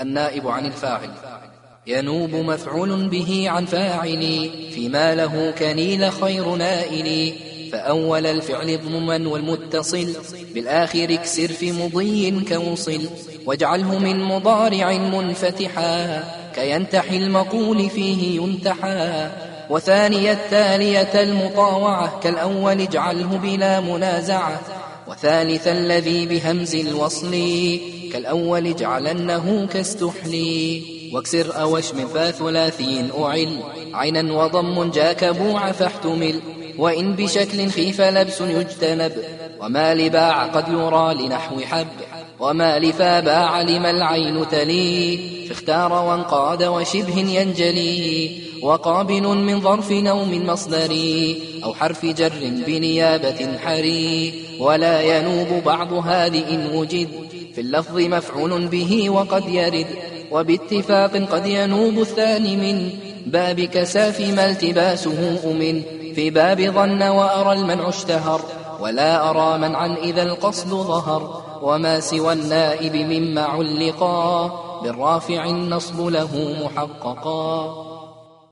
النائب عن الفاعل. ينوب مفعول به عن فاعل فيما له كنيل خير نائل. فأول الفعل اضمما والمتصل بالآخر اكسر في مضي كوصل. واجعله من مضارع منفتحا كينتحي المقول فيه ينتحى وثاني التالية المطاوعة كالأول اجعله بلا منازعة. وثالث الذي بهمز الوصل كالأول اجعلنه كاستحلي واكسر أوش من فثلاثي أعل عينا وضم جاك بوع فاحتمل. وإن بشكل خيف لبس يجتنب وما لباع قد يرى لنحو حب وما لفا باع لما العين تلي فاختار وانقاد وشبه ينجلي وقابل من ظرف نوم مصدري أو حرف جر بنيابة حري. ولا ينوب بعض هذه إن وجد في اللفظ مفعول به وقد يرد وباتفاق قد ينوب الثاني من باب كساف ما التباسه أمن. في باب ظن وأرى المنع اشتهر ولا أرى منعا إذا القصد ظهر. وما سوى النائب مما علقا بالرافع النصب له محققا.